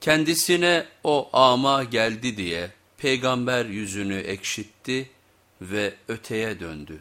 Kendisine o ama geldi diye peygamber yüzünü ekşitti ve öteye döndü.